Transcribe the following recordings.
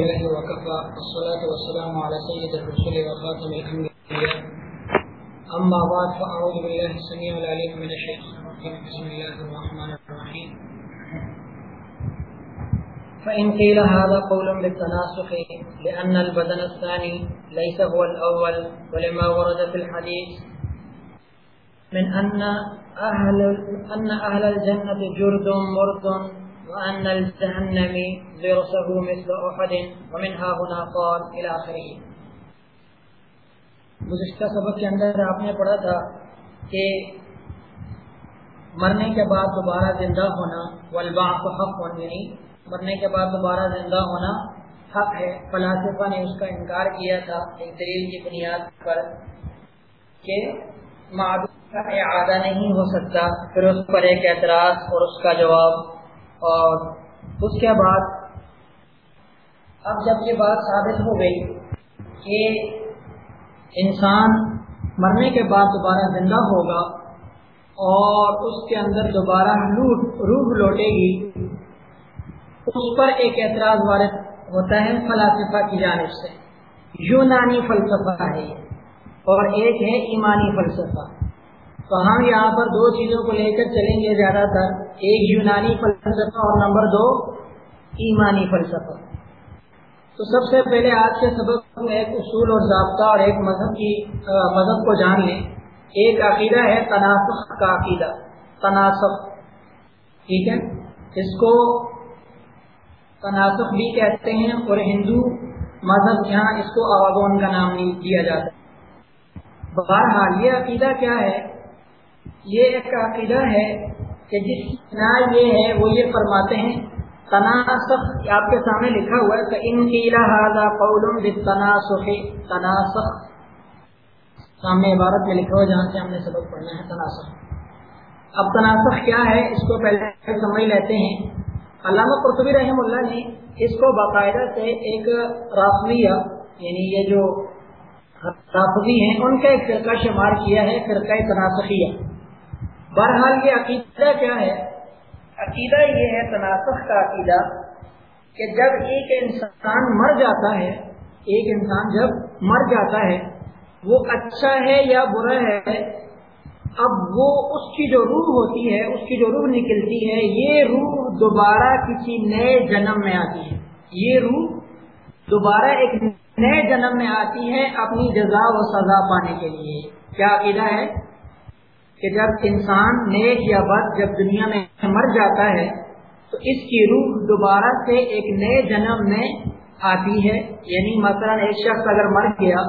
لله وكفى. والصلاة والسلام على سيد الرسل وخاتم الأنبياء. أما بعد فأعوذ بالله السميع العليم من الشيطان الرجيم. بسم الله الرحمن الرحيم. فإن قيل هذا قول بالتناسخ لأن البدن الثاني ليس هو الأول ولما ورد في الحديث من أن أهل, أن أهل الجنة جرد مرد وأن الجهنم ذرسه مثل أحد ومنها هنا قال إلى آخره. گزشتہ سبق کے اندر آپ نے پڑھا تھا کہ مرنے کے بعد دوبارہ زندہ ہونا والبعث حق یعنی مرنے کے بعد دوبارہ زندہ ہونا حق ہے۔ فلاسفہ نے اس کا انکار کیا تھا ایک دلیل کی بنیاد پر کہ معدوم کا اعادہ نہیں ہو سکتا، پھر اس پر ایک اعتراض اور اس کا جواب اور اس کے بعد اب جب یہ بات ثابت ہو گئی کہ انسان مرنے کے بعد دوبارہ زندہ ہوگا اور اس کے اندر دوبارہ روح لوٹے گی، اس پر ایک اعتراض وارد ہوتا ہے فلاسفہ کی جانب سے۔ یونانی فلسفہ ہے اور ایک ہے ایمانی فلسفہ۔ تو ہم یہاں پر دو چیزوں کو لے کر چلیں گے زیادہ تر۔ ایک یونانی فلسفہ اور نمبر دو ایمانی فلسفہ۔ تو سب سے پہلے آج کے سبق میں ایک اصول اور ضابطہ اور ایک مذہب کی مذہب کو جان لیں۔ ایک عقیدہ ہے تناسخ کا عقیدہ، تناسخ۔ ٹھیک ہے؟ اس کو تناسخ بھی کہتے ہیں اور ہندو مذہب یہاں اس کو آواگون کا نام نہیں دیا جاتا۔ بہرحال یہ عقیدہ کیا ہے؟ یہ ایک عقیدہ ہے کہ جس طرح یہ ہے، وہ یہ فرماتے ہیں تناسخ، آپ کے سامنے لکھا ہوا ہے کہ ان کی قول بالتناسخ، تناسخ۔ سامنے عبارت میں لکھا ہوا جہاں سے ہم نے سبق پڑھنا ہے، تناسخ۔ اب تناسخ کیا ہے؟ اس کو پہلے سمجھ لیتے ہیں۔ علامہ قرطبی رحم اللہ نے اس کو باقاعدہ سے ایک رافضیہ یعنی یہ جو رافضی ہیں، ان کا ایک فرقہ شمار کیا ہے، فرقہ تناسخیہ۔ بہرحال یہ عقیدہ کیا ہے؟ عقیدہ یہ ہے، تناسخ کا عقیدہ، کہ جب ایک انسان مر جاتا ہے، ایک انسان جب مر جاتا ہے، وہ اچھا ہے یا برا ہے، اب وہ اس کی جو روح ہوتی ہے، اس کی جو روح نکلتی ہے، یہ روح دوبارہ کسی نئے جنم میں آتی ہے۔ یہ روح دوبارہ ایک نئے جنم میں آتی ہے اپنی جزا و سزا پانے کے لیے۔ کیا عقیدہ ہے؟ کہ جب انسان نیک یا بد جب دنیا میں مر جاتا ہے، تو اس کی روح دوبارہ سے ایک نئے جنم میں آتی ہے۔ یعنی مثلا ایک شخص اگر مر گیا،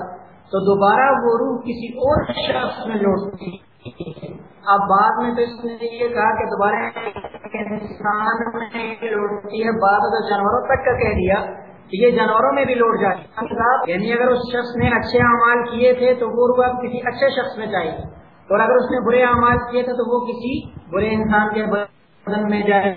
تو دوبارہ وہ روح کسی اور شخص میں لوٹتی ہے۔ اب بعد میں تو اس نے یہ کہا کہ دوبارہ انسان میں لوٹتی ہے، بعد تو جانوروں تک کا کہہ دیا یہ جانوروں میں بھی لوٹ جاتی یعنی اگر اس شخص نے اچھے اعمال کیے تھے، تو وہ روح اب کسی اچھے شخص میں چاہیے اور اگر اس نے برے اعمال کیے تھے تو وہ کسی برے انسان کے بدن میں جائے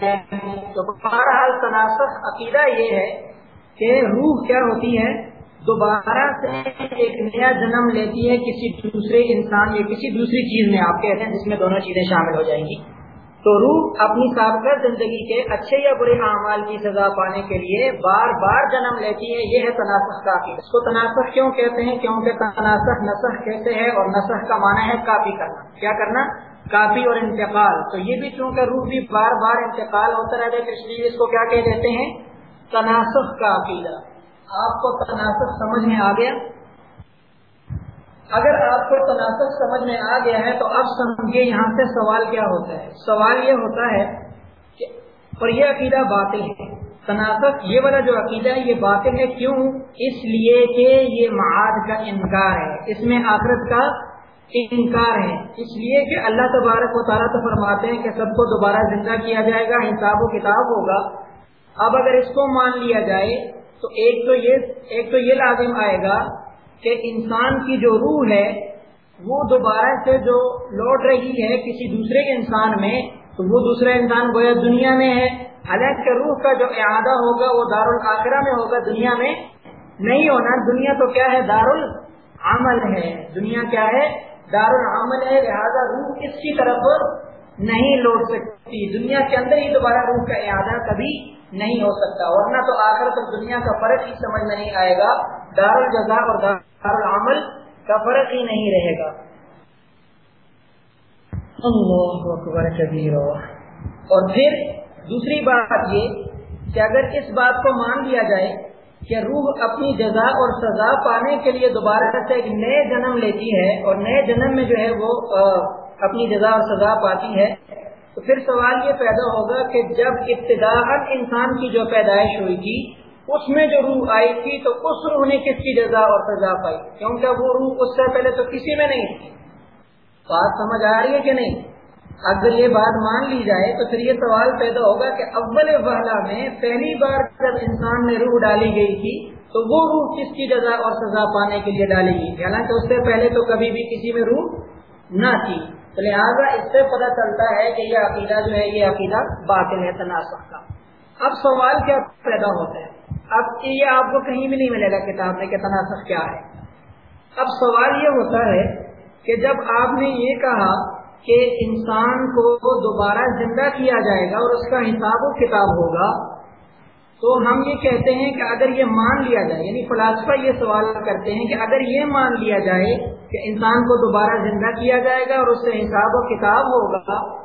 تو بہرحال تناسب عقیدہ یہ ہے کہ روح کیا ہوتی ہے؟ دوبارہ سے ایک نیا جنم لیتی ہے کسی دوسرے انسان یا کسی دوسری چیز میں، آپ کہتے ہیں جس میں دونوں چیزیں شامل ہو جائیں گی۔ تو روح اپنی سابقہ زندگی کے اچھے یا برے اعمال کی سزا پانے کے لیے بار بار جنم لیتی ہے، یہ ہے تناسخ کا اس کو تناسخ کیوں کہتے ہیں؟ کیونکہ تناسخ نسخ کہتے ہیں اور نسخ کا معنی ہے کاپی کرنا۔ کیا کرنا؟ کاپی اور انتقال۔ تو یہ بھی چونکہ روح بھی بار بار انتقال ہوتا رہتا ہے اس لیے اس کو کیا کہہ دیتے ہیں؟ تناسخ کا عقیدہ۔ آپ کو تناسخ سمجھ میں آ گیا؟ اگر آپ کو تناسب سمجھ میں آ گیا ہے تو اب سمجھے یہاں سے سوال کیا ہوتا ہے۔ سوال یہ ہوتا ہے کہ اور یہ عقیدہ باطل ہے۔ تناسب یہ والا جو عقیدہ ہے یہ باطل ہے۔ کیوں؟ اس لیے کہ یہ معاد کا انکار ہے۔ اس میں آخرت کا انکار ہے۔ اس لیے کہ اللہ تبارک و تعالیٰ تو فرماتے ہیں کہ سب کو دوبارہ زندہ کیا جائے گا، حساب و کتاب ہوگا۔ اب اگر اس کو مان لیا جائے تو ایک تو یہ، ایک تو یہ لازم آئے گا کہ انسان کی جو روح ہے، وہ دوبارہ سے جو لوٹ رہی ہے کسی دوسرے کے انسان میں، تو وہ دوسرا انسان گویا دنیا میں ہے۔ حالانکہ روح کا جو اعادہ ہوگا، وہ دار الآخرہ میں ہوگا دنیا میں۔ نہیں ہونا، دنیا تو کیا ہے؟ دار العمل ہے۔ دنیا کیا ہے؟ دار العمل ہے۔ لہذا روح اس کی طرف نہیں لوٹ سکتی۔ دنیا کے اندر ہی دوبارہ روح کا اعادہ کبھی نہیں ہو سکتا۔ ورنہ تو آخر تک دنیا کا فرق ہی سمجھ میں نہیں آئے گا۔ دار الجزا اور دار العمل کا فرق ہی نہیں رہے گا۔ اللہ اکبر کبیر اور پھر دوسری بات یہ کہ اگر اس بات کو مان لیا جائے کہ روح اپنی جزا اور سزا پانے کے لیے دوبارہ سے ایک نئے جنم لیتی ہے اور نئے جنم میں جو ہے وہ اپنی جزا اور سزا پاتی ہے، تو پھر سوال یہ پیدا ہوگا کہ جب ابتدا انسان کی جو پیدائش ہوئی تھی اس میں جو روح آئی تھی تو اس روح نے کس کی جزا اور سزا پائی؟ کیونکہ وہ روح اس سے پہلے تو کسی میں نہیں تھی۔ بات سمجھ آ رہی ہے کہ نہیں؟ اگر یہ بات مان لی جائے تو پھر یہ سوال پیدا ہوگا کہ اول وحلہ میں پہلی بار جب انسان میں روح ڈالی گئی تھی تو وہ روح کس کی جزا اور سزا پانے کے لیے ڈالی گئی تھی؟ حالانکہ اس سے پہلے تو کبھی بھی کسی میں روح نہ تھی۔ تو لہٰذا اس سے پتہ چلتا ہے کہ یہ عقیدہ جو ہے، یہ عقیدہ باطل ہے، تناسب کا۔ اب سوال کیا پیدا ہوتا ہے؟ اب یہ آپ کو کہیں بھی نہیں ملے گا کتاب میں کہ تناسب کیا ہے۔ اب سوال یہ ہوتا ہے کہ جب آپ نے یہ کہا کہ انسان کو دوبارہ زندہ کیا جائے گا اور اس کا حساب و کتاب ہوگا، تو ہم یہ کہتے ہیں کہ اگر یہ مان لیا جائے یعنی فلاسفہ یہ سوال کرتے ہیں کہ اگر یہ مان لیا جائے کہ انسان کو دوبارہ زندہ کیا جائے گا اور اس سے حساب و کتاب ہوگا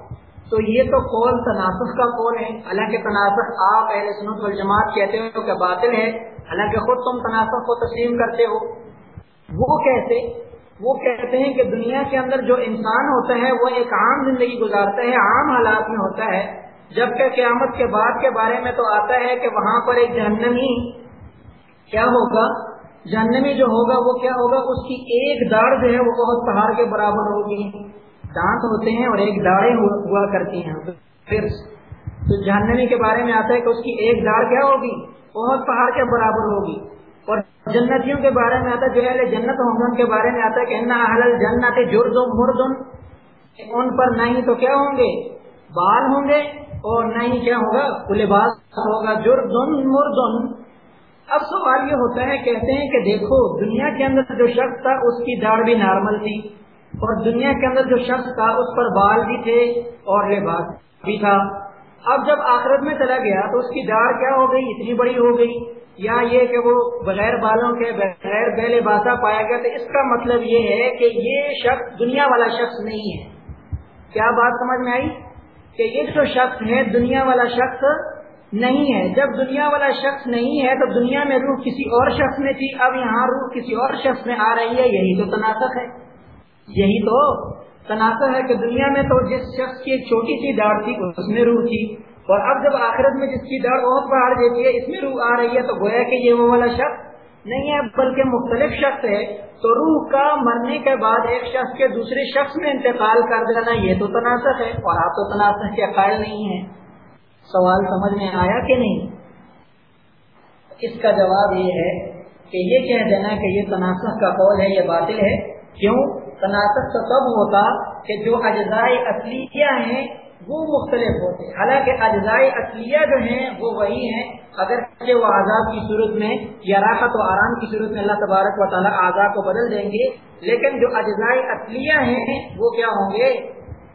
تو یہ تو قول تناسخ کا قول ہے۔ حالانکہ تناسخ آپ اہل سنت والجماعت کہتے ہو کہ باطل ہے، حالانکہ خود تم تناسخ کو تسلیم کرتے ہو۔ وہ کیسے وہ کہتے ہیں کہ دنیا کے اندر جو انسان ہوتا ہے، وہ ایک عام زندگی گزارتا ہے، عام حالات میں ہوتا ہے۔ جبکہ قیامت کے بعد کے بارے میں تو آتا ہے کہ وہاں پر ایک جہنمی کیا ہوگا؟ جہنمی جو ہوگا وہ کیا ہوگا؟ اس کی ایک داڑ جو ہے وہ بہت پہاڑ کے برابر ہوگی۔ دانت ہوتے ہیں اور ایک داڑیں ہوا کرتی ہیں۔ پھر تو جہنمی کے بارے میں آتا ہے کہ اس کی ایک داڑ کیا ہوگی؟ بہت پہاڑ کے برابر ہوگی۔ اور جنتیوں کے بارے میں آتا ہے، جو اہل جنت ہوں گے، ان کے بارے میں آتا ہے کہ احل جنت جردم مردم ان پر نہ ہی تو کیا ہوں گے؟ بال ہوں گے۔ اور نہ ہی کیا ہوگا؟ لباس ہوگا۔ جردن مردن اب سوال یہ ہوتا ہے، کہتے ہیں کہ دیکھو، دنیا کے اندر جو شخص تھا، اس کی داڑھ بھی نارمل تھی۔ اور دنیا کے اندر جو شخص تھا، اس پر بال بھی تھے اور لباس بھی تھا۔ اب جب آخرت میں چلا گیا تو اس کی داڑھ کیا ہو گئی؟ اتنی بڑی ہو گئی۔ یا یہ کہ وہ بغیر بالوں کے، بغیر بے لباسا پایا گیا، تو اس کا مطلب یہ ہے کہ یہ شخص دنیا والا شخص نہیں ہے۔ کیا بات سمجھ میں آئی؟ کہ یہ جو شخص ہے، دنیا والا شخص نہیں ہے۔ جب دنیا والا شخص نہیں ہے تو دنیا میں روح کسی اور شخص میں تھی، اب یہاں روح کسی اور شخص میں آ رہی ہے، یہی تو تناسب ہے۔ یہی تو تناسب ہے کہ دنیا میں تو جس شخص کی ایک چھوٹی سی داڑ تھی، اس میں روح تھی۔ اور اب جب آخرت میں جس کی داڑ بہت بڑھا دیتی ہے، اس میں روح آ رہی ہے، تو گویا کہ یہ وہ والا شخص نہیں ہے، بلکہ مختلف شخص ہے۔ تو روح کا مرنے کے بعد ایک شخص کے دوسرے شخص میں انتقال کر دینا، یہ تو تناسب ہے۔ اور آپ تو تناسب کے قائل نہیں ہیں۔ سوال سمجھ میں آیا کہ نہیں؟ اس کا جواب یہ ہے کہ یہ کہہ دینا کہ یہ تناسب کا قول ہے، یہ باطل ہے۔ کیوں؟ تناسب تو تب ہوتا کہ جو اجزائے اصلیہ ہیں وہ مختلف ہوتے حالانکہ اجزائے اصلیہ جو ہیں وہ وہی ہیں۔ اگر وہ آزاد کی صورت میں یا راحت و آرام کی صورت میں اللہ تبارک و تعالیٰ آزاد کو بدل دیں گے، لیکن جو اجزائے اصلیہ ہیں وہ کیا ہوں گے؟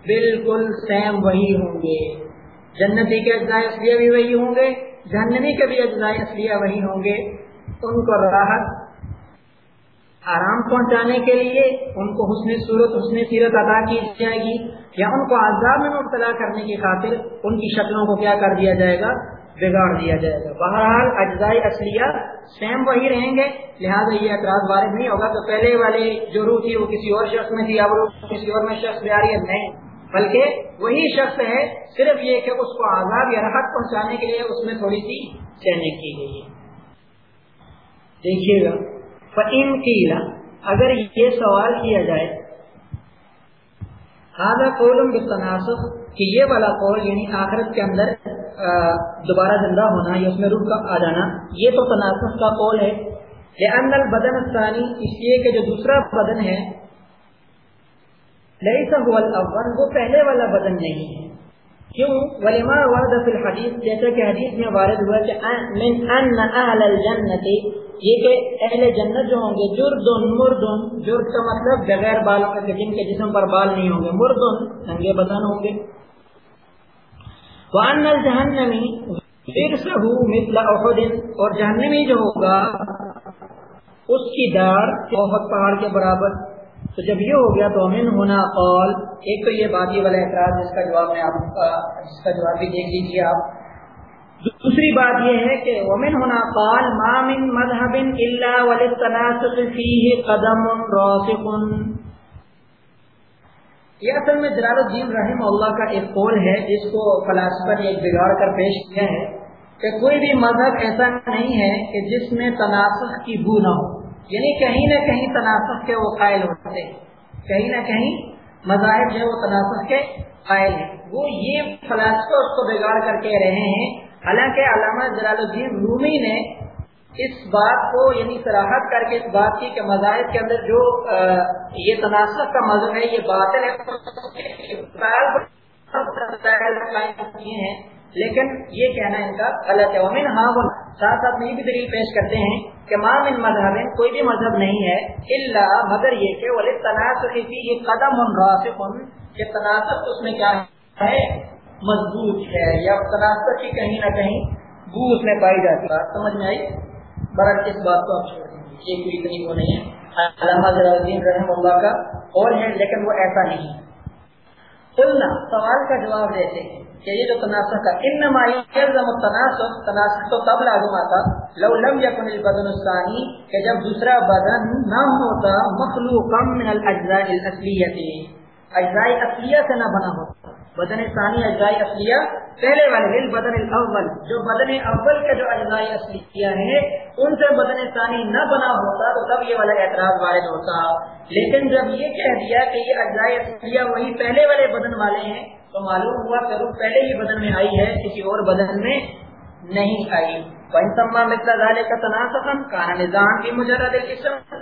بالکل سیم وہی ہوں گے۔ جنتی کے اجزائے اصلیہ بھی وہی ہوں گے، جہنمی کے بھی اجزائے اصلیہ وہی ہوں گے۔ ان کو راحت آرام پہنچانے کے لیے ان کو حسن صورت حسن سیرت ادا کی جائے گی یا ان کو عذاب میں مبتلا کرنے کی خاطر ان کی شکلوں کو کیا کر دیا جائے گا؟ بگاڑ دیا جائے گا۔ بہرحال اجزائی اصلیہ سیم وہی رہیں گے، لہٰذا یہ اعتراض وارد نہیں ہوگا تو پہلے والے جو روح تھی وہ کسی اور شخص میں تھی، اب روح کسی اور میں شخص آ رہی ہے۔ نہیں، بلکہ وہی شخص ہے، صرف یہ کہ اس کو آزاد یا راحت پہنچانے کے لیے اس میں تھوڑی سی چینج کی گئی ہے۔ دیکھیے گا۔ فعم قیلا اگر یہ سوال کیا جائے ہاضا قولم بتناسب کہ یہ والا قول یعنی آخرت کے اندر دوبارہ زندہ ہونا، یا اس میں روح کا آ جانا، یہ تو تناسب کا قول ہے۔ لأن البدن الثانی، اس لیے کہ جو دوسرا بدن ہے لیسا هو الاول وہ پہلے والا بدن نہیں ہے۔ کیوں؟ ولما ورد فی الحدیث، جیسا کہ حدیث میں وارد ہوا کہ من ان اهل الجنت، یہ کہ اہل جنت جو ہوں گے، جردن، مردن، جرد کا مطلب بغیر بالوں کے جن کے جسم پر بال نہیں ہوں گے، مردن، ننگے بدن ہوں گے۔ وان الجہنمی ورسہ مثل احد، اور جہنمی جو ہوگا، اس کی دار بہت پہاڑ کے برابر۔ تو جب یہ ہو گیا تو امن ہونا قول، ایک تو یہ باقی والا اعتراض جس کا جواب میں آپ، جس کا جواب بھی دیکھ لیجیے آپ۔ دوسری بات یہ ہے کہ ومن ہونا قال ما من مذهب الا وللتناسق فيه قدم راسخ۔ یہ اصل میں جلال الدین رحم اللہ کا ایک قول ہے، جس کو فلاسفہ نے ایک بگاڑ کر پیش کیا ہے کہ کوئی بھی مذہب ایسا نہیں ہے کہ جس میں تناسخ کی بو نہ ہو۔ یعنی کہیں نہ کہیں تناسخ کے وہ قائل ہوتے ہیں۔ کہیں نہ کہیں مذاہب جو ہے وہ تناسخ کے قائل ہیں۔ وہ یہ فلاسفہ اس کو بگاڑ کر کے رہے ہیں۔ حالانکہ علامہ جلال الدین رومی نے اس بات کو یعنی سراہد کر کے اس بات کی کہ مذاہب کے اندر جو یہ تناسب کا مذہب ہے، یہ باطل ہے لیکن یہ کہنا ان کا غلط ہے۔ امین ہاں وہ ساتھ ساتھ میں یہ بھی دلیل پیش کرتے ہیں کہ مام ان مذہب، کوئی بھی مذہب نہیں ہے اللہ مگر یہ کہ ولی تناسب یہ قدم راسخ، کہ تناسب اس میں کیا ہے؟ مضبوط ہے، یا تناسب کی کہیں نہ کہیں بو اس میں پائی جاتی ہے۔ سمجھ میں آئی؟ برعکس اس بات کو آپ چھوڑ دیں یہ کوئی کہیں وہ نہیں ہے۔ علامہ الدین رحم اللہ کا اور ہے لیکن وہ ایسا نہیں ہے۔ سوال کا جواب دیتے ہیں۔ کہ یہ جو تناسب کا ان تناسب تناسب تو تب لازم آتا لو لم یکن البدن الثانی کہ جب دوسرا بدن نہ ہوتا مخلوق من الاجزاء الاصلیت اجزاء اصلیہ سے نہ بنا ہوتا بدن ثانی اجزاء اصلیہ پہلے والے بدن الاول جو بدن اول کے جو اجزاء اصلیہ ہیں، ان سے بدن ثانی نہ بنا ہوتا تو تب یہ والا اعتراض وارد ہوتا. لیکن جب یہ کہہ دیا کہ یہ اجزاء اصلیہ وہی پہلے والے بدن والے ہیں تو معلوم ہوا کہ روح پہلے ہی بدن میں آئی ہے، کسی اور بدن میں نہیں آئی۔ کا تناسب کانا نظام کی مجرد قسم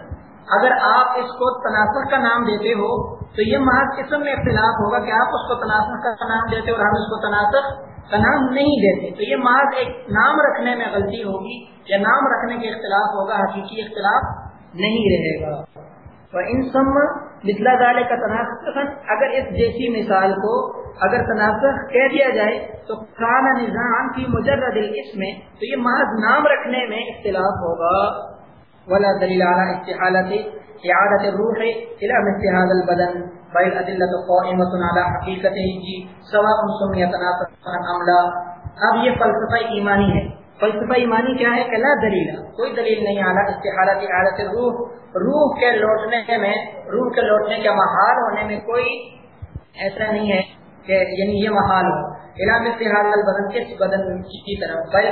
اگر آپ اس کو تناسب کا نام دیتے ہو، تو یہ محض قسم میں اختلاف ہوگا کہ آپ اس کو تناسب کا نام دیتے اور ہم اس کو تناسب کا نام نہیں دیتے۔ تو یہ محض ایک نام رکھنے میں غلطی ہوگی یا نام رکھنے کے اختلاف ہوگا، حقیقی اختلاف نہیں رہے گا۔ ان سم بتلا دالے کا تناسب اگر اس جیسی مثال کو اگر تناسب کہہ دیا جائے، تو کانا نظام کی مجرد اس میں تو یہ محض نام رکھنے میں اختلاف ہوگا۔ ولا دلیل على استحالة إعادة الروح إلى مثل هذا البدن، بل أدلة قائمة على حقيقته جی، سواء سمي تناسبا أم لا۔ اب یہ فلسفہ ایمانی ہے۔ فلسفہ ایمانی کیا ہے کہ لا دلیل کوئی دلیل نہیں اعلیٰ استحالت عادت روح روح کے لوٹنے میں روح کے لوٹنے کے محال ہونے میں کوئی ایسا نہیں ہے کہ یعنی یہ محال ہو۔ علام استحال البدن کس بدن کی طرف؟ بل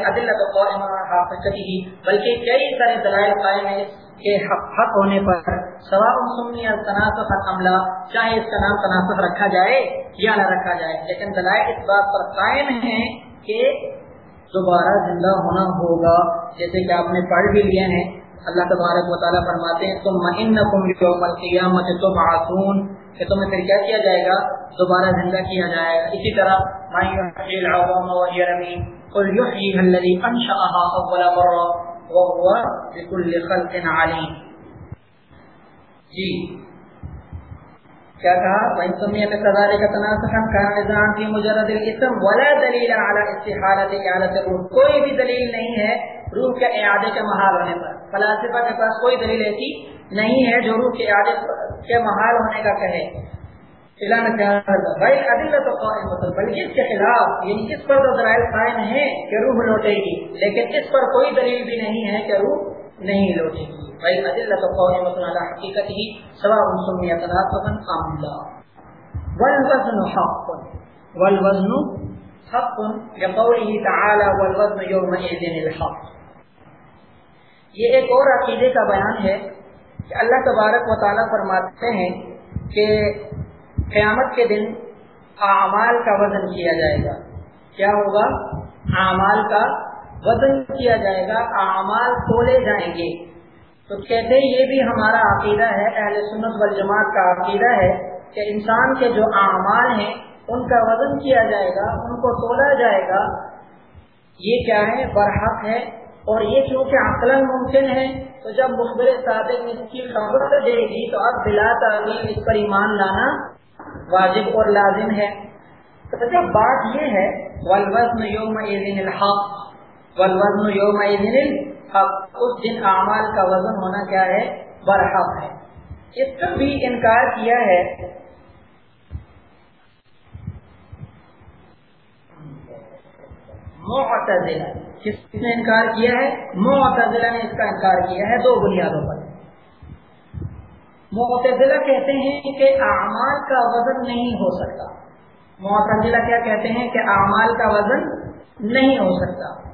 بلکہ کئی سارے دلائل قائم ہیں کہ حق, حق ہونے پر۔ سواب سنی اور تناسب عملہ چاہے اس کا نام تناسب رکھا جائے یا نہ رکھا جائے لیکن دلائل اس بات پر قائم ہیں کہ دوبارہ زندہ ہونا ہوگا، جیسے کہ آپ نے پڑھ بھی لیے ہیں اللہ تبارک و تعالیٰ فرماتے ہیں، تم انکم یوم القیامت تبعثون کہ تمہیں پھر کیا کیا جائے گا؟ دوبارہ زندہ کیا جائے گا؟ اسی طرح جی۔ کیا کہا وَإِن سُمِّيَتَ كَذَلِكَ تَنَاسُخًا كَانَ نِزَاعًا فِي مُجَرَّدِ الْإِسْمِ وَلَا دَلِيلَ عَلَى استحالة إعادة الروح. کوئی بھی دلیل نہیں ہے روح کے اعادے کے محال ہونے پر. فلاسفہ کے پاس کوئی دلیل ایسی نہیں ہے جو روح کے اعادے کے محال ہونے کا کہے. بلکہ اس کے خلاف یعنی اس پر تو دلائل قائم ہے کہ روح لوٹے گی. لیکن اس پر کوئی دلیل بھی نہیں ہے کہ روح نہیں لوٹے گی۔ بھائی عدل تو حقیقت ہی سوا والوزن حق۔ والوزن حق لقوله تعالى والوزن يومئذ الحق۔ یہ ایک اور عقیدے کا بیان ہے کہ اللہ تبارک و تعالیٰ فرماتے ہیں کہ قیامت کے دن اعمال کا وزن کیا جائے گا۔ کیا ہوگا؟ اعمال کا وزن کیا جائے گا، اعمال تولے جائیں گے۔ تو کہتے یہ بھی ہمارا عقیدہ ہے، اہل سنت والجماعت کا عقیدہ ہے کہ انسان کے جو اعمال ہیں، ان کا وزن کیا جائے گا، ان کو تولا جائے گا۔ یہ کیا ہے؟ برحق ہے۔ اور یہ چونکہ عقل ممکن ہے، تو جب مخبر صادق اس کی خبر دے گی، تو اب بلا تعلیم اس پر ایمان لانا واجب اور لازم ہے۔ تو جب بات یہ ہے، والوزن یوم الحق والوزن یوم الحق۔ اس دن اعمال کا وزن ہونا کیا ہے؟ برحق ہے۔ اس کا بھی انکار کیا ہے۔ معتزلہ۔ کس نے انکار کیا ہے؟ معتزلہ نے اس کا انکار کیا ہے دو بنیادوں پر۔ معتزلہ کہتے ہیں کہ اعمال کا وزن نہیں ہو سکتا۔ معتزلہ کیا کہتے ہیں کہ اعمال کا وزن نہیں ہو سکتا۔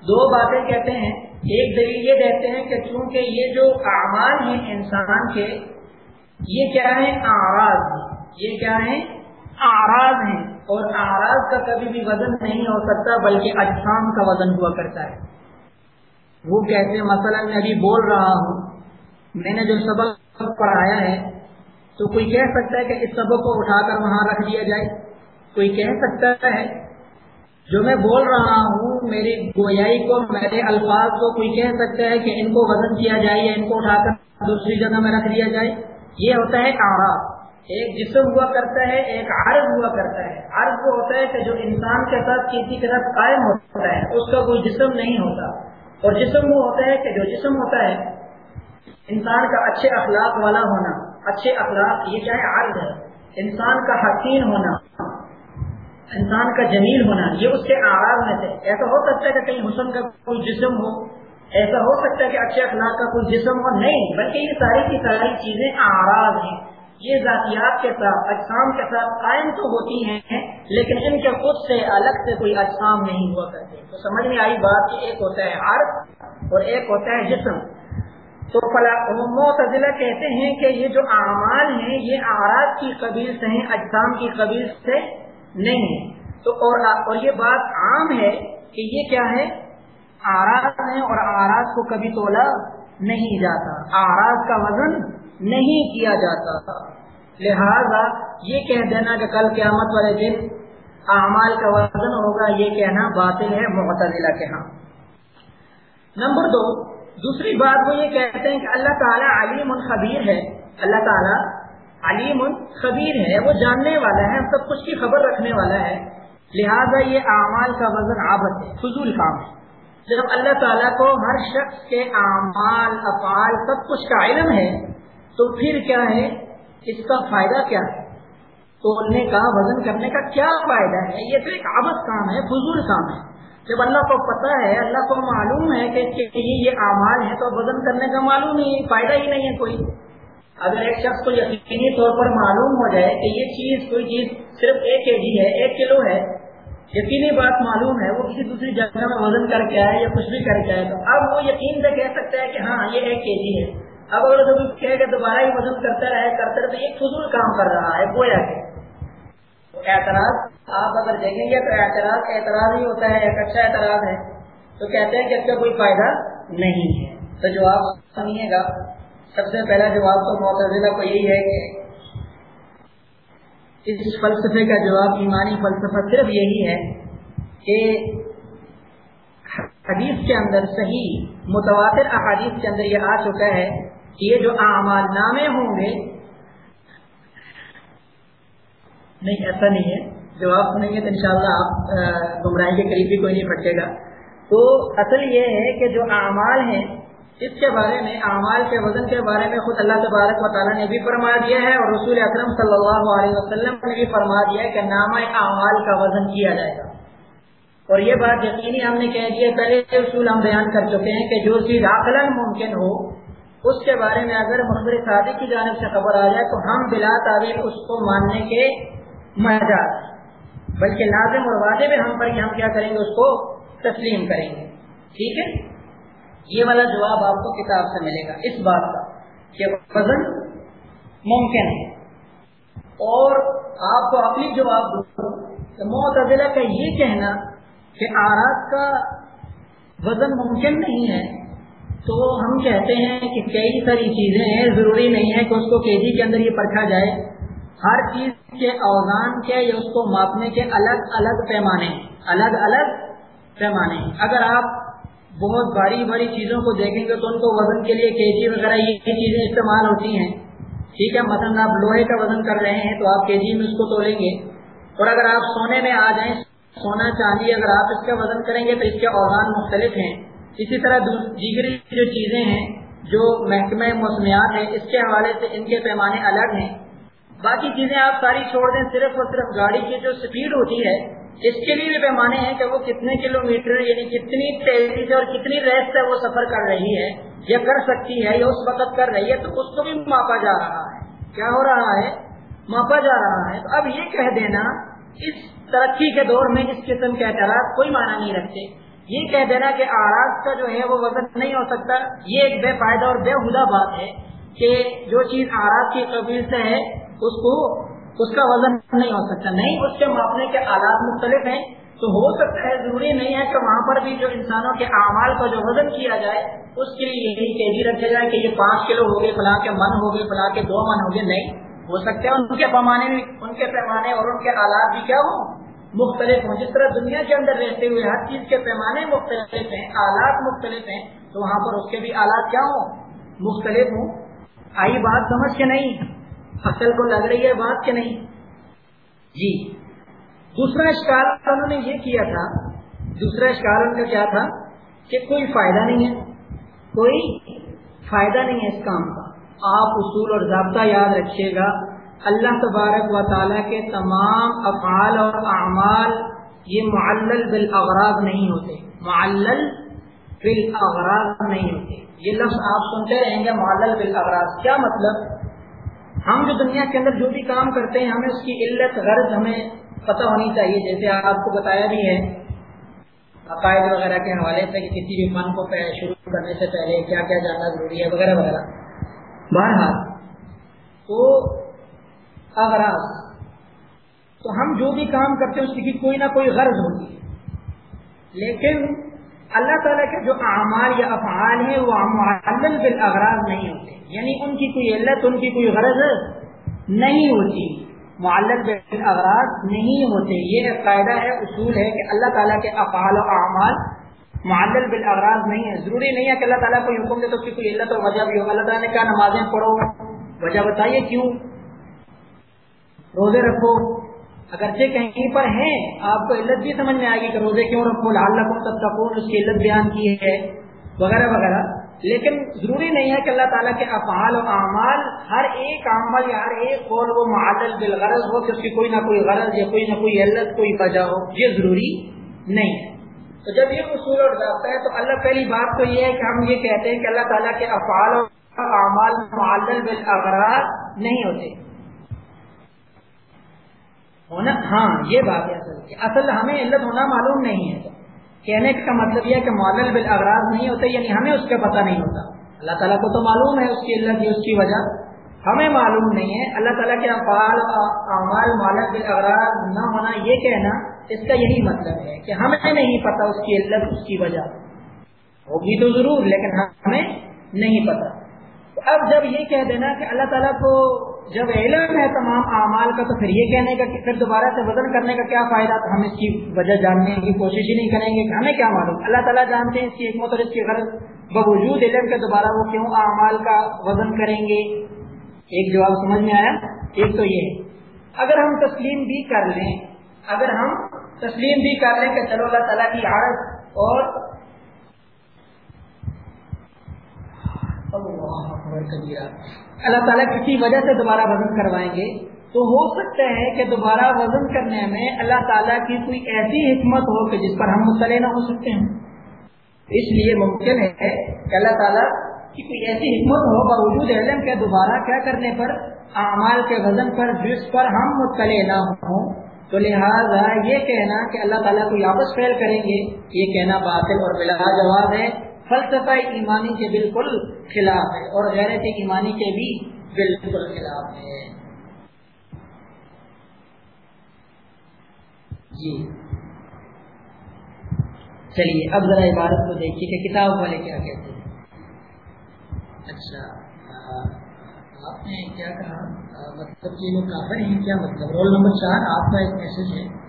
دو باتیں کہتے ہیں۔ ایک دلیل یہ دیتے ہیں کہ چونکہ یہ جو اعمال ہیں انسان کے، یہ کیا ہے آراز یہ کیا ہے آراز ہیں۔ اور آراز کا کبھی بھی وزن نہیں ہو سکتا، بلکہ اجسام کا وزن ہوا کرتا ہے۔ وہ کہتے ہیں، مثلا میں ابھی بول رہا ہوں، میں نے جو سبق پڑھایا ہے، تو کوئی کہہ سکتا ہے کہ اس سبق کو اٹھا کر وہاں رکھ دیا جائے؟ کوئی کہہ سکتا ہے جو میں بول رہا ہوں میری گویائی کو، میرے الفاظ کو کوئی کہہ سکتا ہے کہ ان کو وزن کیا جائے یا ان کو اٹھا کر دوسری جگہ میں رکھ دیا جائے۔ یہ ہوتا ہے آراب ایک جسم ہوا کرتا ہے، ایک عرض ہوا کرتا ہے۔ عرض وہ ہوتا ہے کہ جو انسان کے ساتھ کسی کے ساتھ قائم ہوتا ہے، اس کا کوئی جسم نہیں ہوتا۔ اور جسم وہ ہوتا ہے کہ جو جسم ہوتا ہے، انسان کا اچھے اخلاق والا ہونا، اچھے اخلاق، یہ کیا ہے عرض ہے، انسان کا حسین ہونا۔ انسان کا جمیل ہونا، یہ اس کے آراز میں سے۔ ایسا ہو سکتا ہے کہ کہیں حسن کا کوئی جسم ہو، ایسا ہو سکتا ہے کہ اچھے اخلاق کا کوئی جسم ہو، نہیں، بلکہ یہ ساری کی ساری چیزیں آراز ہیں۔ یہ ذاتیات کے ساتھ، اجسام کے ساتھ قائم تو ہوتی ہیں، لیکن ان کے خود سے الگ سے کوئی اجسام نہیں ہوا کرتے تو سمجھ میں آئی بات کہ ایک ہوتا ہے عرض اور ایک ہوتا ہے جسم۔ تو معتزلہ کہتے ہیں کہ یہ جو اعمال ہیں، یہ آراز کی قبیل سے ہیں، اجسام کی قبیل سے نہیں ہے۔ تو اور, اور یہ بات عام ہے کہ یہ کیا ہے؟ آراز ہے اور آراز کو کبھی تولا نہیں جاتا۔ آراز کا وزن نہیں کیا جاتا۔ لہذا یہ کہہ دینا کہ کل قیامت والے دن اعمال کا وزن ہوگا یہ کہنا باطل ہے معتزلہ کے ہاں۔ نمبر دو دوسری بات وہ یہ کہتے ہیں کہ اللہ تعالیٰ علیم خبیر ہے۔ اللہ تعالیٰ علیم خبیر ہے، وہ جاننے والا ہے، سب کچھ کی خبر رکھنے والا ہے۔ لہذا یہ اعمال کا وزن آبد ہے، فضول کام ہے۔ جب اللہ تعالیٰ کو ہر شخص کے اعمال، افعال، سب کچھ کا علم ہے، تو پھر کیا ہے؟ اس کا فائدہ کیا ہے؟ تولنے کا، وزن کرنے کا کیا فائدہ ہے؟ یہ تو ایک آبد کام ہے، فضول کام ہے۔ جب اللہ کو پتا ہے، اللہ کو معلوم ہے کہ یہ اعمال ہے تو وزن کرنے کا معلوم ہی، فائدہ ہی نہیں ہے کوئی۔ اگر ایک شخص کو یقینی طور پر معلوم ہو جائے کہ یہ چیز کوئی چیز صرف ایک کے جی ہے، ایک کلو ہے، یقینی بات معلوم ہے، وہ کسی دوسری جگہ میں وزن کر کے آئے یا کچھ بھی کر کے آئے، تو اب وہ یقین سے کہہ سکتا ہے کہ ہاں یہ ایک کے جی ہے۔ اب اگر کہے کہ دوبارہ ہی وزن کرتا رہے کرتے رہے تو یہ فضول کام کر رہا ہے، گویا کہ۔ اعتراض، آپ اگر دیکھیں گے تو اعتراض اعتراض ہی ہوتا ہے، ایک اچھا اعتراض ہے۔ تو کہتے ہیں کہ اس کا کوئی فائدہ نہیں ہے۔ تو جواب سنیے گا۔ سب سے پہلا جواب تو معتزلہ کو یہی ہے کہ اس فلسفے کا جواب ایمانی فلسفہ صرف یہی ہے کہ حدیث کے اندر صحیح متواتر احادیث کے اندر یہ آ چکا ہے کہ یہ جو اعمال نامے ہوں گے، نہیں، ایسا نہیں ہے۔ جواب سنیں گے تو انشاءاللہ آپ گمراہی کے قریب بھی کوئی نہیں پھٹے گا۔ تو اصل یہ ہے کہ جو اعمال ہیں اس کے بارے میں، اعمال کے، وزن کے بارے میں خود اللہ تبارک و تعالیٰ نے بھی فرما دیا ہے اور رسول اکرم صلی اللہ علیہ وسلم نے بھی فرما دیا ہے کہ نامہ اعمال کا وزن کیا جائے گا۔ اور یہ بات یقینی ہم نے کہہ دیا پہلے اصول ہم بیان کر چکے ہیں کہ جو چیز داخلہ ممکن ہو، اس کے بارے میں اگر مخبر صادق کی جانب سے خبر آ جائے تو ہم بلا تعبیر اس کو ماننے کے مجاز بلکہ لازم اور واضح ہم پر ہم کیا کریں گے، اس کو تسلیم کریں گے۔ ٹھیک ہے؟ یہ والا جواب آپ کو کتاب سے ملے گا اس بات کا کہ وزن ممکن ہے۔ اور آپ کو اپنی جواب دوں معتدلہ کا یہ کہنا کہ آرات کا وزن ممکن نہیں ہے، تو ہم کہتے ہیں کہ کئی ساری چیزیں ہیں، ضروری نہیں ہے کہ اس کو کے جی کے اندر یہ پرکھا جائے۔ ہر چیز کے اوزان کے یا اس کو ماپنے کے الگ الگ پیمانے، الگ الگ پیمانے۔ اگر آپ بہت باری باری چیزوں کو دیکھیں گے تو ان کو وزن کے لیے کے جی وغیرہ یہ چیزیں استعمال ہوتی ہیں۔ ٹھیک ہے، مثلاً آپ لوہے کا وزن کر رہے ہیں تو آپ کے جی میں اس کو تولیں گے۔ اور اگر آپ سونے میں آ جائیں، سونا چاندی اگر آپ اس کا وزن کریں گے تو اس کے اوزان مختلف ہیں۔ اسی طرح دیگری جو چیزیں ہیں، جو محکمہ موسمیات ہیں، اس کے حوالے سے ان کے پیمانے الگ ہیں۔ باقی چیزیں آپ ساری چھوڑ دیں، صرف اور صرف گاڑی کی جو سپیڈ ہوتی ہے اس کے لیے بھی پیمانے ہیں کہ وہ کتنے کلو میٹر یعنی کتنی تیزی سے اور کتنی ریس سے وہ سفر کر رہی ہے، یا کر سکتی ہے، یا اس وقت کر رہی ہے، تو اس کو بھی ماپا جا رہا ہے۔ کیا ہو رہا ہے؟ ماپا جا رہا ہے۔ تو اب یہ کہہ دینا، اس ترقی کے دور میں اس قسم کے اعتراض کوئی معنی نہیں رکھتے۔ یہ کہہ دینا کہ آراز کا جو ہے وہ وزن نہیں ہو سکتا۔ یہ ایک بے فائدہ اور بے حدہ بات ہے کہ جو چیز آراز کی قبیل سے ہے، اس کو اس کا وزن نہیں ہو سکتا، نہیں؟ اس کے ماپنے کے آلات مختلف ہیں، تو ہو سکتا ہے، ضروری نہیں ہے کہ وہاں پر بھی جو انسانوں کے اعمال کا جو وزن کیا جائے، اس کے لیے یہی تیزی رکھا جائے کہ یہ پانچ کلو ہو گئے، فلاں کے من ہو گئے، فلاں کے دو من ہو گئے، نہیں، ہو سکتا ہے۔ ان کے پیمانے بھی ان کے پیمانے اور ان کے آلات بھی کیا ہوں؟ مختلف ہوں۔ جس طرح دنیا کے اندر رہتے ہوئے ہر چیز کے پیمانے مختلف ہیں، آلات مختلف ہیں، تو وہاں پر اس کے بھی آلات کیا ہوں؟ مختلف ہوں۔ آئی بات سمجھ کے نہیں؟ اصل کو لگ رہی ہے بات کہ نہیں؟ جی۔ دوسرا اشکال انہوں نے یہ کیا تھا، دوسرا اشکال ان کا کیا تھا کہ کوئی فائدہ نہیں ہے۔ کوئی فائدہ نہیں ہے اس کام کا۔ آپ اصول اور ضابطہ یاد رکھیے گا۔ اللہ تبارک و تعالیٰ کے تمام افعال اور اعمال یہ معلل بالاغراض نہیں ہوتے۔ معلل بالاغراض نہیں ہوتے۔ یہ لفظ آپ سنتے رہیں گے، معلل بالاغراض۔ کیا مطلب؟ ہم جو دنیا کے اندر جو بھی کام کرتے ہیں، ہمیں اس کی علت، غرض ہمیں پتہ ہونی چاہیے، جیسے آپ کو بتایا بھی ہے، عقائد وغیرہ کے حوالے سے کہ کسی بھی فن کو شروع کرنے سے پہلے کیا کیا جاننا ضروری ہے، وغیرہ وغیرہ۔ بہرحال، تو اغراض تو ہم جو بھی کام کرتے ہیں، اس کی کوئی نہ کوئی غرض ہوتی ہے۔ لیکن اللہ تعالیٰ کے جو اعمال یا افعال ہیں، وہ معلل بالاغراض نہیں ہوتے۔ یعنی ان کی کوئی علت، ان کی کوئی غرض نہیں ہوتی۔ معلل بالاغراض نہیں ہوتے۔ یہ ایک قاعدہ ہے، اصول ہے کہ اللہ تعالیٰ کے افعال و اعمال معلل بالاغراض نہیں ہے ضروری نہیں ہے کہ اللہ تعالیٰ کو حکم دے تو اس کی کوئی علت اور وجہ بھی ہو۔ اللہ تعالیٰ نے کیا نمازیں پڑھو، وجہ بتائیے کیوں؟ روزے رکھو۔ اگرچہ کہیں پر ہیں، آپ کو علت بھی سمجھ میں آئے گی کہ روزے کیوں رکھو؟ لال رکھو تب تک اس کی علت بیان کی ہے، وغیرہ وغیرہ۔ لیکن ضروری نہیں ہے کہ اللہ تعالیٰ کے افعال و اعمال ہر ایک عمل یا ہر ایک قول وہ معدل بالغرض ہو، کہ اس کی کوئی نہ کوئی غرض یا کوئی نہ کوئی علت، کوئی وجہ ہو، یہ ضروری نہیں ہے۔ تو جب یہ اصول اور ضابطہ ہے، تو اللہ پہلی بات تو یہ ہے کہ ہم یہ کہتے ہیں کہ اللہ تعالیٰ کے افعال و اعمال معدل بالغرض نہیں ہوتے۔ ہونا ہاں یہ بات ہے اصل اصل ہمیں علت ہونا معلوم نہیں ہے۔ کہنے کا مطلب یہ کہ معلل بالاغراض نہیں ہوتے یعنی ہمیں اس کا پتہ نہیں ہوتا۔ اللہ تعالیٰ کو تو معلوم ہے اس کی علت اس کی وجہ۔ ہمیں معلوم نہیں ہے۔ اللہ تعالیٰ کے افعال اعمال معلل بالاغراض نہ ہونا، یہ کہنا اس کا یہی مطلب ہے کہ ہمیں نہیں پتا اس کی علت، اس کی وجہ۔ ہوگی تو ضرور، لیکن ہمیں نہیں پتا اب جب یہ کہہ دینا کہ اللہ تعالیٰ کو جب علم ہے تمام اعمال کا تو پھر یہ کہنے کا کہ پھر دوبارہ سے وزن کرنے کا کیا فائدہ تو ہم اس کی وجہ جاننے کی کوشش ہی نہیں کریں گے کہ ہمیں کیا معلوم۔ اللہ تعالیٰ جانتے ہیں اس کی حکمت اور اس کی غرض۔ باوجود علم کے دوبارہ وہ کیوں اعمال کا وزن کریں گے؟ ایک جواب سمجھ میں آیا؟ ایک تو یہ اگر ہم تسلیم بھی کر لیں، اگر ہم تسلیم بھی کر لیں کہ چلو اللہ تعالیٰ کی عادت اور اللہ تعالیٰ کسی وجہ سے دوبارہ وزن کروائیں گے؟ تو ہو سکتا ہے کہ دوبارہ وزن کرنے میں اللہ تعالیٰ کی کوئی ایسی حکمت ہو کہ جس پر ہم مطلع نہ ہو سکتے ہیں۔ اس لیے ممکن ہے کہ اللہ تعالیٰ کی کوئی ایسی حکمت ہو باوجود علم کے دوبارہ کیا کرنے پر، اعمال کے وزن پر، جس پر ہم مطلع نہ ہوں۔ تو لہٰذا یہ کہنا کہ اللہ تعالیٰ کو واپس فیل کریں گے، یہ کہنا باطل اور بلا جواب ہے۔ فلسفہ ایمانی کے بالکل خلاف ہے اور غیرت ایمانی کے بھی بالکل خلاف ہے۔ جی۔ چلیے، اب ذرا عبارت کو دیکھیے کہ کتاب والے کیا کہتے ہیں۔ اچھا آپ نے کیا کہا؟ مطلب کہ وہ کافر ہیں، کیا مطلب؟ رول نمبر چار، آپ کا ایک میسج ہے۔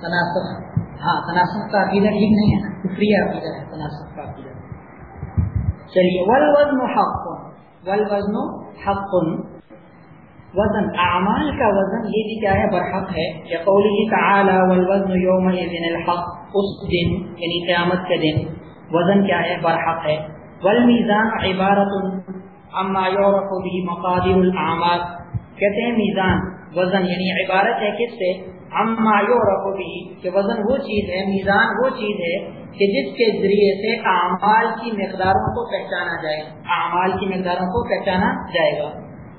تناسب۔ ہاں تناسب کا عقیدہ ٹھیک نہیں ہے نا؟ کفری عقیدہ ہے، تناسب کا عقیدہ۔ چلیے ول وزن حق۔ ول وزن حق۔ وزن، اعمال کا وزن یہ بھی کیا ہے؟ برحق ہے۔ کہ قولی تعالی، والوزن یوم الحق، اس دن یعنی قیامت کے دن۔ وزن کیا ہے؟ برحق ہے۔ والمیزان عبارت۔ اما یورق بھی مقادر الاعمال. کہتے ہیں میزان، وزن یعنی عبارت ہے کس سے؟ اما یورق بھی کہ وزن وہ چیز ہے، میزان وہ چیز ہے کہ جس کے ذریعے سے اعمال کی مقداروں کو پہچانا جائے، اعمال کی مقداروں کو پہچانا جائے گا.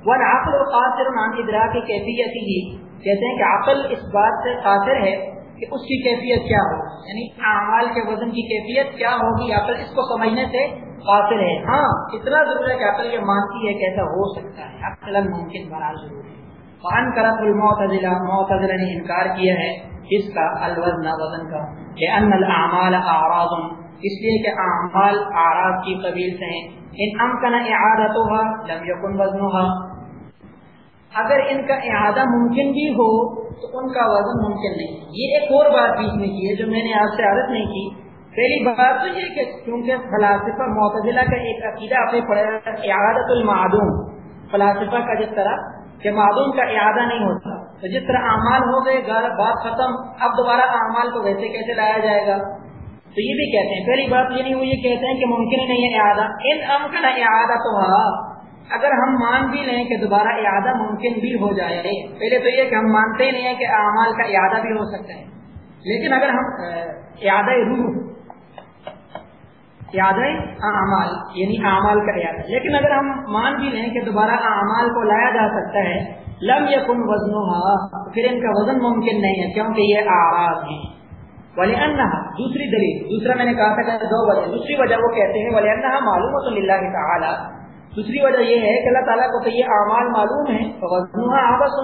والعقل قاصر عن ادراک کیفیت ہی، کہتے ہیں کہ عقل اس بات سے قاصر ہے کہ اس کی کیفیت کیا ہو یعنی اعمال کے وزن کی کیفیت کیا ہوگی، عقل اس کو سمجھنے سے قاصر ہے۔ ہاں اتنا ضرور ہے کہ عقل یہ مانتی ہے کہ ایسا ہو سکتا ہے۔ عقل ممکن بنا ضرور ہے۔ فان کرت المعتزلہ معتزلہ نے انکار کیا ہے اس کا الوزن، وزن کا۔ کہ ان الاعمال اعراض اس لیے کہ اعمال اعراض کی قبیل سے ہیں۔ ان امکن اعادتها لم يكن وزنها۔ اگر ان کا اعادہ ممکن بھی ہو، تو ان کا وزن ممکن نہیں۔ یہ ایک اور بات بیچ میں کی ہے جو میں نے آپ سے عادت نہیں کی۔ پہلی بات تو یہ کہ کیونکہ فلاسفہ معتزلہ کا ایک عقیدہ آپ نے پڑھا اعادت المعدوم۔ فلاسفہ کا جس طرح کہ معلوم کا اعادہ نہیں ہوتا۔ تو جس طرح اعمال ہو گئے، گھر، بات ختم، اب دوبارہ اعمال کو ویسے کیسے لایا جائے گا؟ تو یہ بھی کہتے ہیں۔ پہلی بات یہ نہیں وہ یہ کہتے ہیں کہ ممکن نہیں ہے اعادہ۔ ان ام اعادہ تو اگر ہم مان بھی لیں کہ دوبارہ اعادہ ممکن بھی ہو جائے، پہلے تو یہ کہ ہم مانتے ہی نہیں ہیں کہ اعمال کا اعادہ بھی ہو سکتا ہے۔ لیکن اگر ہم اعادہ روح یاد ہے؟ اعمال. یعنی اعمال کا یاد ہے. لیکن اگر ہم مان بھی لیں کہ دوبارہ اعمال کو لایا جا سکتا ہے، لم یکن وزن پھر ان کا وزن ممکن نہیں ہے، کیونکہ یہ آراز ہیں. ولی انہا دوسری دلیل. دوسرا میں نے کہا تھا کہ دو وجہ. دوسری وجہ وہ کہتے ہیں ولی انہا معلوم تو اللہ تعالی دوسری وجہ یہ ہے کہ اللہ تعالیٰ کو تو یہ اعمال معلوم ہے تو وزن آبس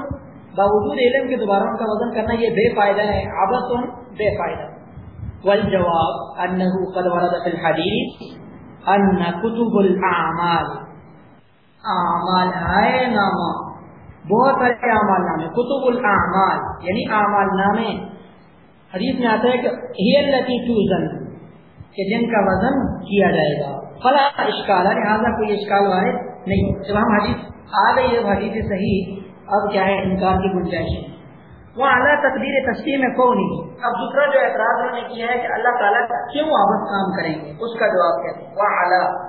باوجود علم کے دوبارہ ان کا وزن کرنا یہ بے فائدہ ہے آبس بے فائدہ. والجواب انه قد ورد في الحديث ان كتب الاعمال اعمال ہے نامہ بہت سارے اعمال نامے. کتب الاعمال یعنی اعمال نامے. حدیث میں آتا ہے کہ ہی التي توزن، کہ جن کا وزن کیا جائے گا. فلا اشکال ہے لہٰذا کوئی اشکال وارد نہیں. جب ہم حدیث، آ گئی ہے، حدیث صحیح، اب کیا ہے؟ انکار کی گنجائش ہے. وہ اعلیٰ تقدیر تسلیم ہے کون نہیں اب دوسرا جو اعتراض انہوں نے کیا ہے کہ اللہ تعالیٰ کیوں واپس کام کریں گے؟ اس کا جواب کہتے ہیں وہ اعلیٰ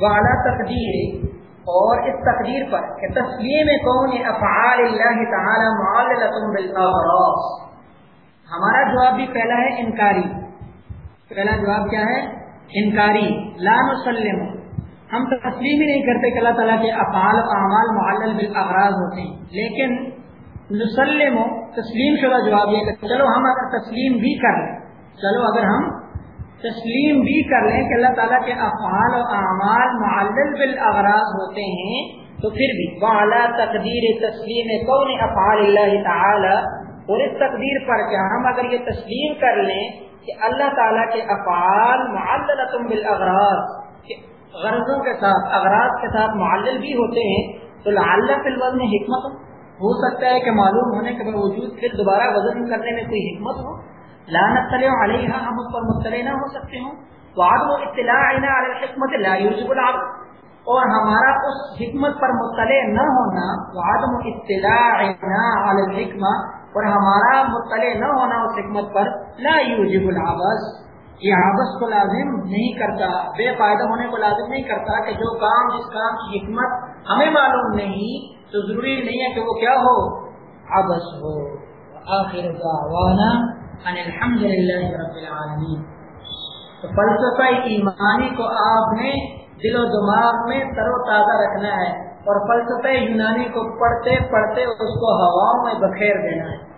وہ اعلیٰ تقدیر۔ اور اس تقدیر پر کہ تسلیم کون افعال اللہ تعالی معلتم بالاغراض ہمارا جواب بھی پہلا ہے انکاری۔ پہلا جواب کیا ہے؟ انکاری۔ لا نسلم۔ ہم تسلیم ہی نہیں کرتے کہ اللہ تعالیٰ کے افعال اعمال معلل بالاغراض ہوتے ہیں۔ لیکن نسلم تسلیم شدہ جواب یہ کہ چلو ہم اگر تسلیم بھی کر لیں، چلو اگر ہم تسلیم بھی کر لیں کہ اللہ تعالیٰ کے افعال و اعمال معلل بالاغراض ہوتے ہیں، تو پھر بھی والا تقدیر تسلیم کون افعال اللہ تعالی۔ اور اس تقدیر پر کیا ہم اگر یہ تسلیم کر لیں کہ اللہ تعالیٰ کے افعال معلل بالاغراض غرضوں کے ساتھ، اغراض کے ساتھ معلل بھی ہوتے ہیں، تو لعل فی الوزن حکمت ہو۔ سکتا ہے کہ معلوم ہونے کے باوجود پھر دوبارہ وزن کرنے میں کوئی حکمت ہو۔ لانت علیہ ہم اس پر مطلع نہ ہو سکتے ہوں۔ وعدم اطلاع علی الحکمت لا یوجب العبد اور ہمارا اس حکمت پر مطلع نہ ہونا، وعدم اطلاع علی الحکمہ، اور ہمارا مطلع نہ ہونا اس حکمت پر لا یوجب العبد یہ آپس کو لازم نہیں کرتا، بے فائدہ ہونے کو لازم نہیں کرتا کہ جو کام، جس کام کی حکمت ہمیں معلوم نہیں، تو ضروری نہیں ہے کہ وہ کیا ہو؟ آبس ہو۔ آخر دعوانا ان الحمد للہ رب العالمین۔ تو فلسفہ ایمانی کو آپ نے دل و دماغ میں تر و تازہ رکھنا ہے اور فلسفہ یونانی کو پڑھتے پڑھتے اس کو ہواؤں میں بخیر دینا ہے۔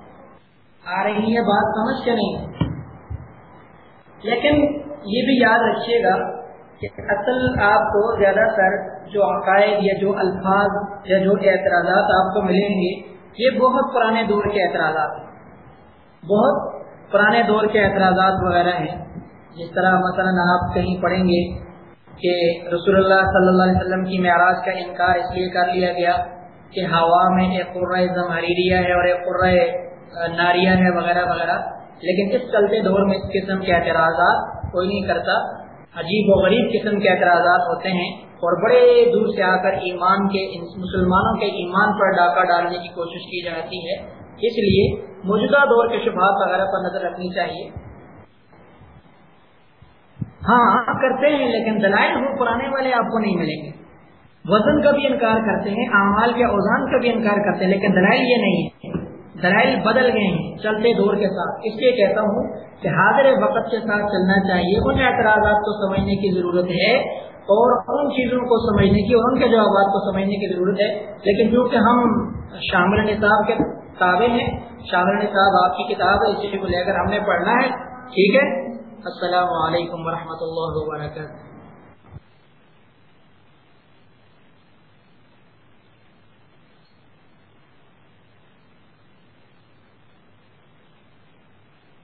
آ رہی ہے بات، سمجھ کے نہیں؟ لیکن یہ بھی یاد رکھیے گا کہ اصل آپ کو زیادہ تر جو عقائد یا جو الفاظ یا جو اعتراضات آپ کو ملیں گے، یہ بہت پرانے دور کے اعتراضات ہیں۔ بہت پرانے دور کے اعتراضات وغیرہ ہیں۔ جس طرح مثلا آپ کہیں پڑھیں گے کہ رسول اللہ صلی اللہ علیہ وسلم کی معراج کا انکار اس لیے کر لیا گیا کہ ہوا میں ایک قرۂ زمحریریہ ہے اور ایک قرۂ ناریہ ہے، وغیرہ وغیرہ۔ لیکن اس چلتے دور میں اس قسم کے اعتراضات کوئی نہیں کرتا۔ عجیب و غریب قسم کے اعتراضات ہوتے ہیں اور بڑے دور سے آ کر ایمان کے مسلمانوں کے ایمان پر ڈاکہ ڈالنے کی کوشش کی جاتی ہے۔ اس لیے موجودہ دور کے شبہات وغیرہ پر نظر رکھنی چاہیے۔ ہاں کرتے ہیں لیکن دلائل وہ پرانے والے آپ کو نہیں ملیں گے۔ وزن کا بھی انکار کرتے ہیں، اعمال کے اوزان کا بھی انکار کرتے ہیں، لیکن دلائل یہ نہیں ہے دلائل بدل گئے ہیں چلتے دور کے ساتھ۔ اس لیے کہتا ہوں کہ حاضر وقت کے ساتھ چلنا چاہیے، ان اعتراضات کو سمجھنے کی ضرورت ہے اور ان چیزوں کو سمجھنے کی اور ان کے جوابات کو سمجھنے کی ضرورت ہے۔ لیکن چونکہ ہم شامل نصاب کے کتابیں ہیں، شامل نصاب آپ کی کتاب ہے اسی کو لے کر ہم نے پڑھنا ہے۔ ٹھیک ہے؟ السلام علیکم ورحمۃ اللہ وبرکاتہ۔